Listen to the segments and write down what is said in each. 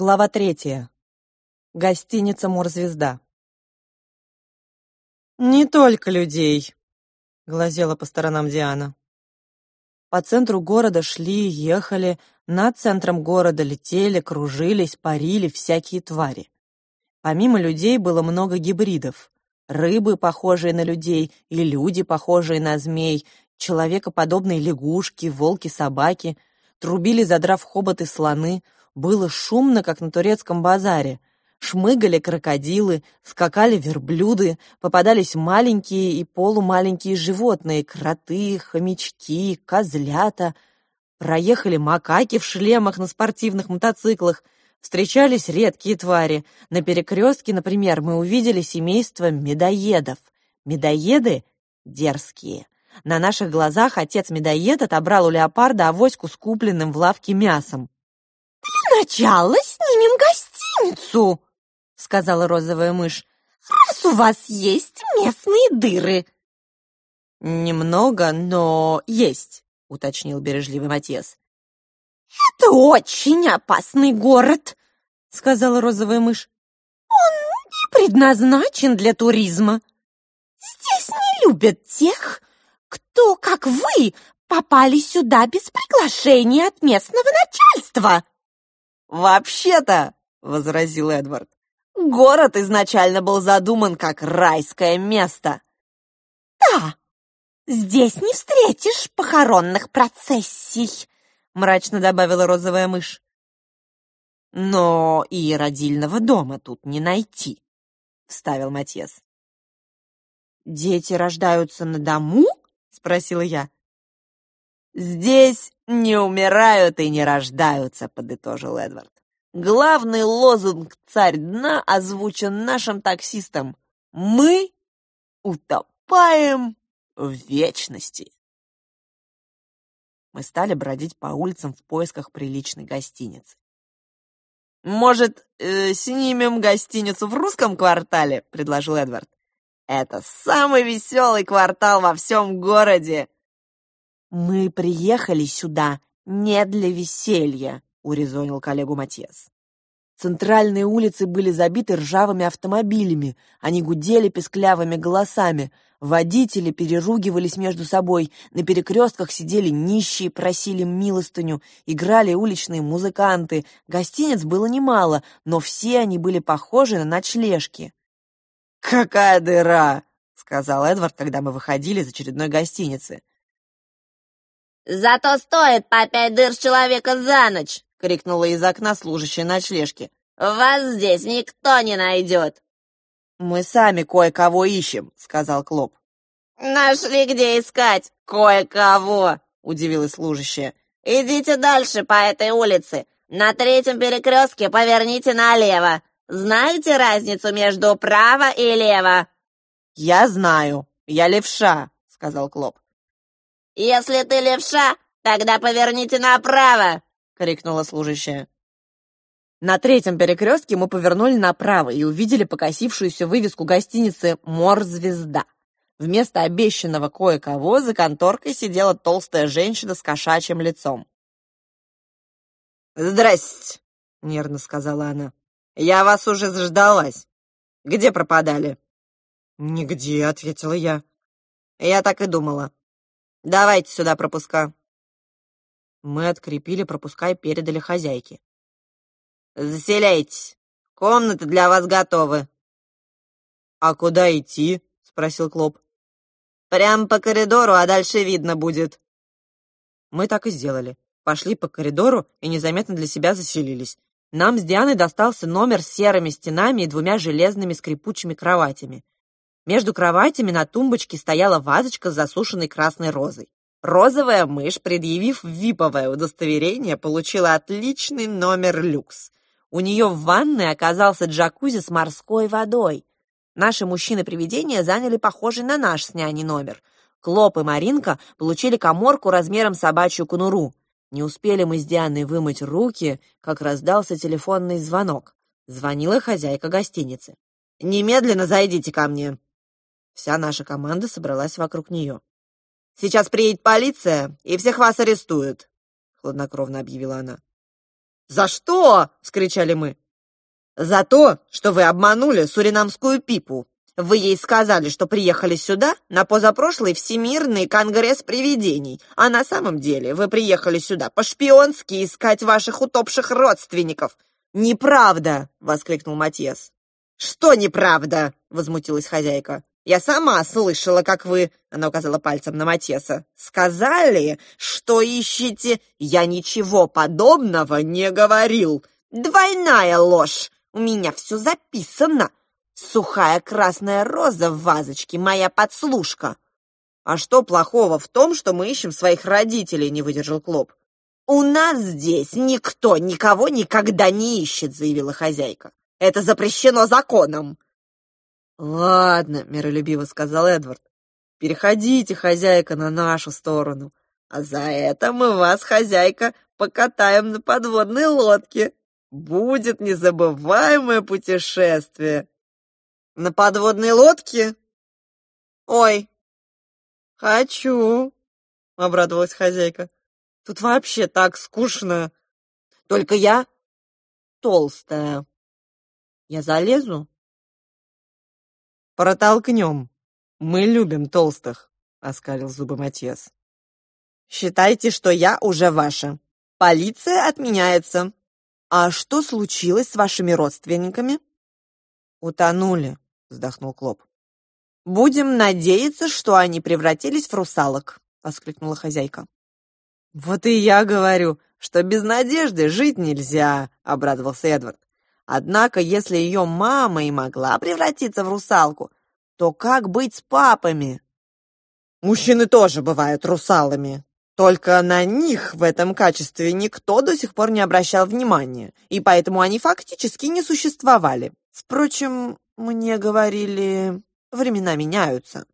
Глава третья. Гостиница «Морзвезда». «Не только людей», — глазела по сторонам Диана. По центру города шли, ехали, над центром города летели, кружились, парили всякие твари. Помимо людей было много гибридов. Рыбы, похожие на людей, и люди, похожие на змей, человекоподобные лягушки, волки-собаки, трубили, задрав хоботы слоны — было шумно, как на турецком базаре. Шмыгали крокодилы, скакали верблюды, попадались маленькие и полумаленькие животные, кроты, хомячки, козлята. Проехали макаки в шлемах на спортивных мотоциклах, встречались редкие твари. На перекрестке, например, мы увидели семейство медоедов. Медоеды дерзкие. На наших глазах отец медоед отобрал у леопарда авоську с купленным в лавке мясом. «Для начала снимем гостиницу», — сказала розовая мышь, «раз у вас есть местные дыры». «Немного, но есть», — уточнил бережливый Матьес. «Это очень опасный город», — сказала розовая мышь. «Он не предназначен для туризма. Здесь не любят тех, кто, как вы, попали сюда без приглашения от местного начальства». «Вообще-то», — возразил Эдвард, «город изначально был задуман как райское место». «Да, здесь не встретишь похоронных процессий», — мрачно добавила розовая мышь. «Но и родильного дома тут не найти», — вставил Матьес. «Дети рождаются на дому?» — спросила я. «Здесь не умирают и не рождаются», — подытожил Эдвард. «Главный лозунг «Царь дна» озвучен нашим таксистом. Мы утопаем в вечности». Мы стали бродить по улицам в поисках приличной гостиницы. «Может, э, снимем гостиницу в русском квартале?» — предложил Эдвард. «Это самый веселый квартал во всем городе!» «Мы приехали сюда не для веселья», — урезонил коллегу Матьес. Центральные улицы были забиты ржавыми автомобилями, они гудели песклявыми голосами, водители переругивались между собой, на перекрестках сидели нищие, просили милостыню, играли уличные музыканты, гостиниц было немало, но все они были похожи на ночлежки. «Какая дыра!» — сказал Эдвард, когда мы выходили из очередной гостиницы. «Зато стоит по пять дыр с человека за ночь!» — крикнула из окна служащая ночлежки. «Вас здесь никто не найдет!» «Мы сами кое-кого ищем», — сказал Клоп. «Нашли где искать кое-кого!» — удивилась служащая. «Идите дальше по этой улице. На третьем перекрестке поверните налево. Знаете разницу между право и лево?» «Я знаю. Я левша», — сказал Клоп. «Если ты левша, тогда поверните направо!» — крикнула служащая. На третьем перекрестке мы повернули направо и увидели покосившуюся вывеску гостиницы «Морзвезда». Вместо обещанного кое-кого за конторкой сидела толстая женщина с кошачьим лицом. «Здрасте», — нервно сказала она. «Я вас уже заждалась. Где пропадали?» «Нигде», — ответила я. «Я так и думала. Давайте сюда пропуска». Мы открепили пропуска и передали хозяйке. «Заселяйтесь. Комнаты для вас готовы». «А куда идти?» — спросил Клоп. «Прямо по коридору, а дальше видно будет». Мы так и сделали. Пошли по коридору и незаметно для себя заселились. Нам с Дианой достался номер с серыми стенами и двумя железными скрипучими кроватями. Между кроватями на тумбочке стояла вазочка с засушенной красной розой. Розовая мышь, предъявив виповое удостоверение, получила отличный номер люкс. У нее в ванной оказался джакузи с морской водой. Наши мужчины-привидения заняли похожий на наш с няней номер. Клоп и Маринка получили коморку размером собачью конуру. Не успели мы с Дианой вымыть руки, как раздался телефонный звонок. Звонила хозяйка гостиницы. «Немедленно зайдите ко мне», Вся наша команда собралась вокруг нее. «Сейчас приедет полиция и всех вас арестуют», — хладнокровно объявила она. «За что?» — вскричали мы. «За то, что вы обманули суринамскую пипу. Вы ей сказали, что приехали сюда на позапрошлый Всемирный конгресс привидений, а на самом деле вы приехали сюда по-шпионски искать ваших утопших родственников». «Неправда!» — воскликнул Матьес. «Что неправда?» — возмутилась хозяйка. «Я сама слышала, как вы...» — она указала пальцем на Матеса. «Сказали, что ищете...» «Я ничего подобного не говорил. Двойная ложь. У меня все записано. Сухая красная роза в вазочке, моя подслушка». «А что плохого в том, что мы ищем своих родителей?» — не выдержал Клоп. «У нас здесь никто никого никогда не ищет», — заявила хозяйка. Это запрещено законом!» «Ладно», — миролюбиво сказал Эдвард. «Переходите, хозяйка, на нашу сторону. А за это мы вас, хозяйка, покатаем на подводной лодке. Будет незабываемое путешествие». «На подводной лодке?» «Ой, хочу», — обрадовалась хозяйка. «Тут вообще так скучно. Только я толстая». Я залезу? Протолкнем. Мы любим толстых, оскалил зубы Матьес. Считайте, что я уже ваша. Полиция отменяется. А что случилось с вашими родственниками? Утонули, вздохнул Клоп. Будем надеяться, что они превратились в русалок, воскликнула хозяйка. Вот и я говорю, что без надежды жить нельзя, обрадовался Эдвард. Однако, если ее мама и могла превратиться в русалку, то как быть с папами? Мужчины тоже бывают русалами. Только на них в этом качестве никто до сих пор не обращал внимания, и поэтому они фактически не существовали. Впрочем, мне говорили, времена меняются.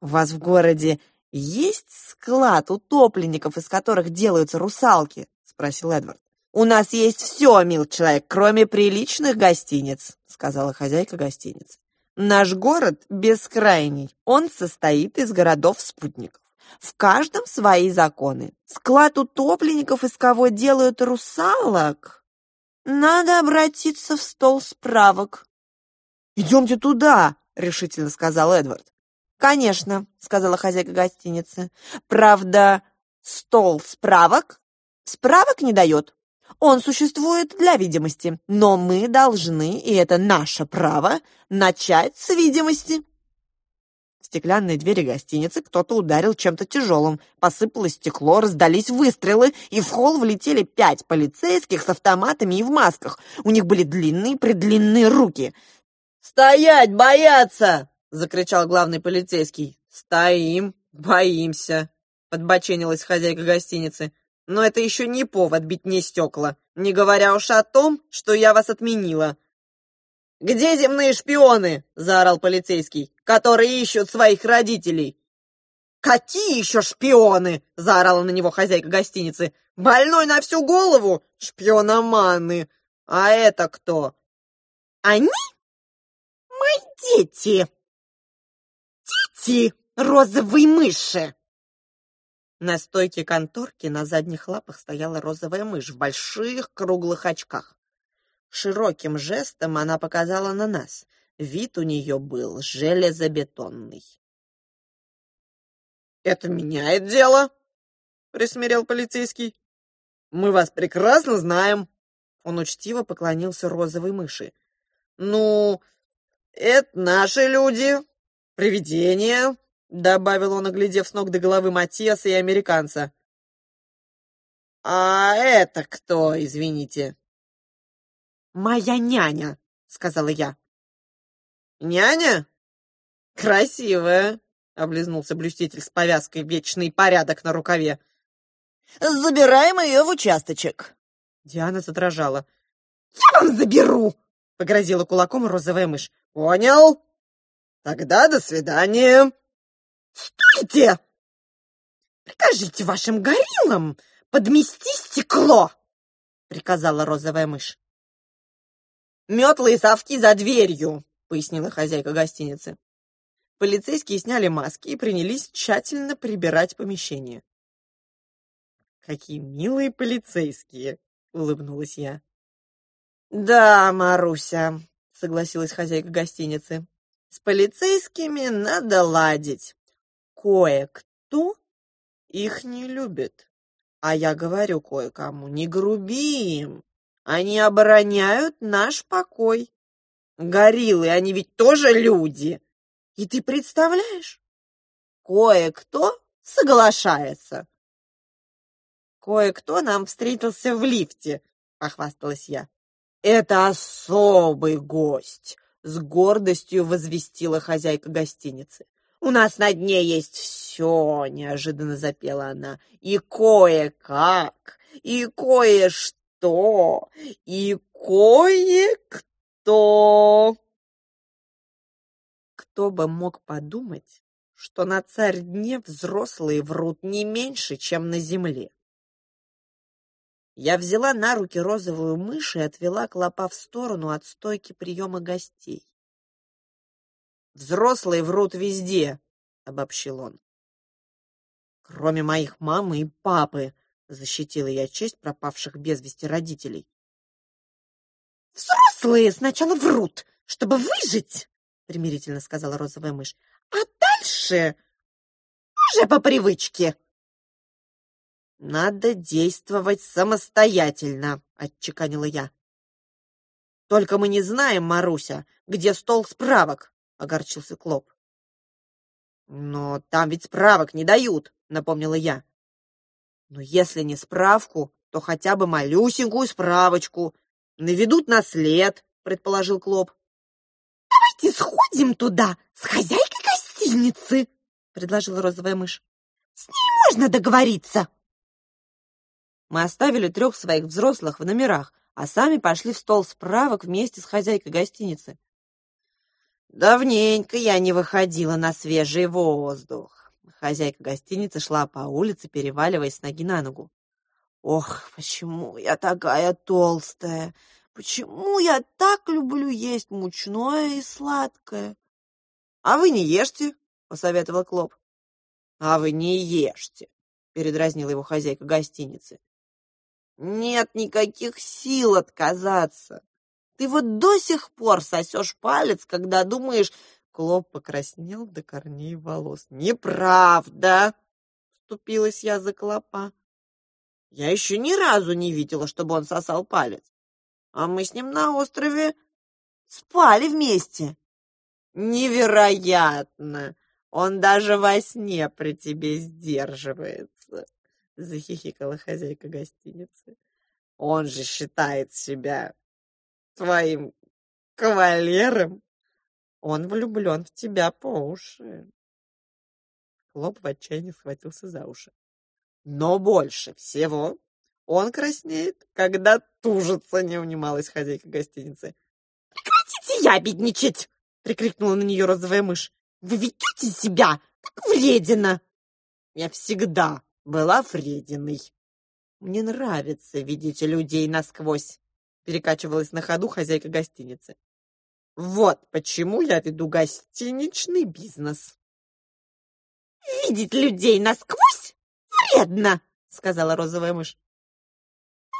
У вас в городе есть склад утопленников, из которых делаются русалки? спросил Эдвард. «У нас есть все, мил человек, кроме приличных гостиниц», сказала хозяйка гостиницы. «Наш город бескрайний. Он состоит из городов-спутников. В каждом свои законы. Склад утопленников, из кого делают русалок. Надо обратиться в стол справок». «Идемте туда», — решительно сказал Эдвард. «Конечно», — сказала хозяйка гостиницы. «Правда, стол справок справок не дает. Он существует для видимости, но мы должны, и это наше право, начать с видимости. В стеклянные двери гостиницы кто-то ударил чем-то тяжелым, посыпалось стекло, раздались выстрелы, и в холл влетели пять полицейских с автоматами и в масках. У них были длинные-предлинные руки. «Стоять, бояться!» — закричал главный полицейский. «Стоим, боимся!» — подбоченилась хозяйка гостиницы. Но это еще не повод бить мне стекла, не говоря уж о том, что я вас отменила. «Где земные шпионы?» — заорал полицейский, «которые ищут своих родителей». «Какие еще шпионы?» — заорала на него хозяйка гостиницы. «Больной на всю голову? Шпиономаны! А это кто?» «Они? Мои дети! Дети розовые мыши!» На стойке конторки на задних лапах стояла розовая мышь в больших круглых очках. Широким жестом она показала на нас. Вид у нее был железобетонный. «Это меняет дело», — присмирел полицейский. «Мы вас прекрасно знаем». Он учтиво поклонился розовой мыши. «Ну, это наши люди, привидения, добавил он, оглядев с ног до головы Матиаса и американца. «А это кто, извините?» «Моя няня», — сказала я. «Няня? Красивая», — облизнулся блюститель с повязкой «Вечный порядок» на рукаве. «Забираем ее в участочек». Диана задрожала. «Я вам заберу!» — погрозила кулаком розовая мышь. «Понял? Тогда до свидания!» «Стойте! Прикажите вашим гориллам подмести стекло!» — приказала розовая мышь. «Метлы и совки за дверью!» — пояснила хозяйка гостиницы. Полицейские сняли маски и принялись тщательно прибирать помещение. «Какие милые полицейские!» — улыбнулась я. «Да, Маруся», — согласилась хозяйка гостиницы. «С полицейскими надо ладить. Кое-кто их не любит. А я говорю кое-кому, не груби им. Они обороняют наш покой. Гориллы, они ведь тоже люди. И ты представляешь? Кое-кто соглашается. Кое-кто нам встретился в лифте, похвасталась я. Это особый гость, с гордостью возвестила хозяйка гостиницы. У нас на дне есть все, неожиданно запела она. И кое-как, и кое-что, и кое-кто. Кто бы мог подумать, что на царь дне взрослые врут не меньше, чем на земле. Я взяла на руки розовую мышь и отвела клопа в сторону от стойки приема гостей. «Взрослые врут везде», — обобщил он. «Кроме моих мамы и папы», — защитила я честь пропавших без вести родителей. «Взрослые сначала врут, чтобы выжить», — примирительно сказала розовая мышь. «А дальше уже по привычке». «Надо действовать самостоятельно», — отчеканила я. «Только мы не знаем, Маруся, где стол справок огорчился Клоп. «Но там ведь справок не дают», — напомнила я. «Но если не справку, то хотя бы малюсенькую справочку. Наведут на след», — предположил Клоп. «Давайте сходим туда с хозяйкой гостиницы», — предложила розовая мышь. «С ней можно договориться». Мы оставили трех своих взрослых в номерах, а сами пошли в стол справок вместе с хозяйкой гостиницы. Давненько я не выходила на свежий воздух. Хозяйка гостиницы шла по улице, переваливаясь с ноги на ногу. Ох, почему я такая толстая? Почему я так люблю есть мучное и сладкое? А вы не ешьте, посоветовал Клоп. А вы не ешьте, передразнила его хозяйка гостиницы. Нет никаких сил отказаться. Ты вот до сих пор сосешь палец, когда думаешь...» Клоп покраснел до корней волос. «Неправда!» — вступилась я за Клопа. «Я еще ни разу не видела, чтобы он сосал палец. А мы с ним на острове спали вместе». «Невероятно! Он даже во сне при тебе сдерживается!» — захихикала хозяйка гостиницы. «Он же считает себя твоим кавалером. Он влюблен в тебя по уши. Клоп в отчаянии схватился за уши. Но больше всего он краснеет, когда тужится, не унималась хозяйка гостиницы. «Прекратите ябедничать!» — прикрикнула на нее розовая мышь. «Вы ведете себя как вредина!» «Я всегда была врединой. Мне нравится видеть людей насквозь перекачивалась на ходу хозяйка гостиницы. Вот почему я веду гостиничный бизнес. Видеть людей насквозь вредно, сказала розовая мышь.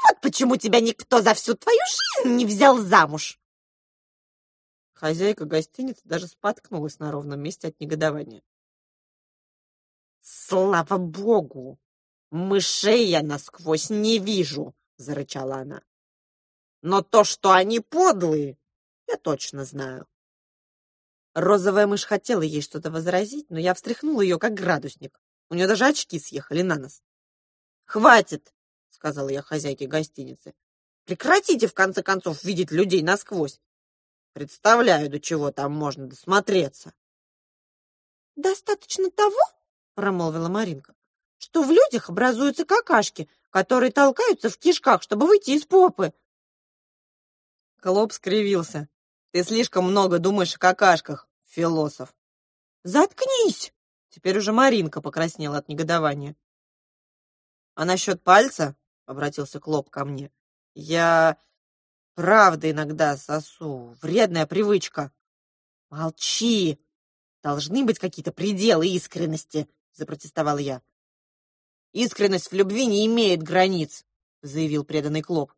Вот почему тебя никто за всю твою жизнь не взял замуж. Хозяйка гостиницы даже споткнулась на ровном месте от негодования. «Слава богу! Мышей я насквозь не вижу!» — зарычала она. Но то, что они подлые, я точно знаю. Розовая мышь хотела ей что-то возразить, но я встряхнула ее, как градусник. У нее даже очки съехали на нос. «Хватит!» — сказала я хозяйке гостиницы. «Прекратите, в конце концов, видеть людей насквозь. Представляю, до чего там можно досмотреться». «Достаточно того, — промолвила Маринка, — что в людях образуются какашки, которые толкаются в кишках, чтобы выйти из попы. Клоп скривился. Ты слишком много думаешь о какашках, философ. Заткнись! Теперь уже Маринка покраснела от негодования. А насчет пальца, обратился Клоп ко мне, я правда иногда сосу. Вредная привычка. Молчи! Должны быть какие-то пределы искренности, запротестовал я. Искренность в любви не имеет границ, заявил преданный Клоп.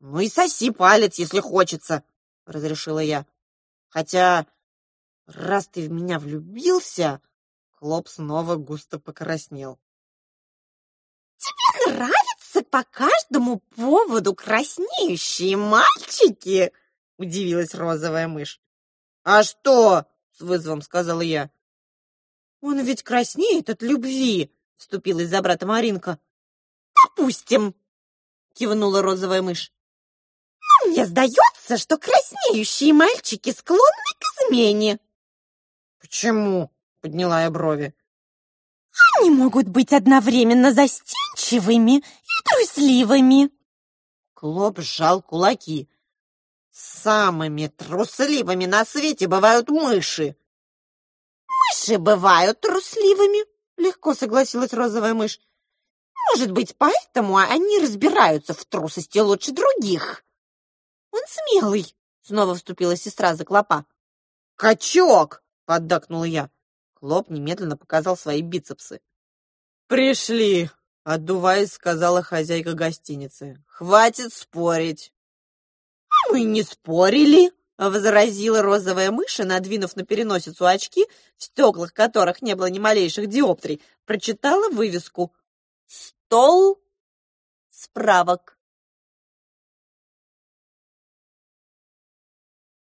Ну и соси палец, если хочется, разрешила я. Хотя, раз ты в меня влюбился, Клоп снова густо покраснел. Тебе нравятся по каждому поводу краснеющие мальчики? Удивилась розовая мышь. А что? С вызовом сказала я. Он ведь краснеет от любви, вступилась за брата Маринка. Допустим, кивнула розовая мышь. Мне сдается, что краснеющие мальчики склонны к измене. Почему? Подняла я брови. Они могут быть одновременно застенчивыми и трусливыми. Клоп сжал кулаки. Самыми трусливыми на свете бывают мыши. Мыши бывают трусливыми, легко согласилась розовая мышь. Может быть, поэтому они разбираются в трусости лучше других. Он смелый, снова вступила сестра за клопа. Качок, поддакнула я. Клоп немедленно показал свои бицепсы. «Пришли!» — отдуваясь, сказала хозяйка гостиницы. «Хватит спорить!» «А мы не спорили!» — возразила розовая мышь, надвинув на переносицу очки, в стеклах которых не было ни малейших диоптрий, прочитала вывеску «Стол справок».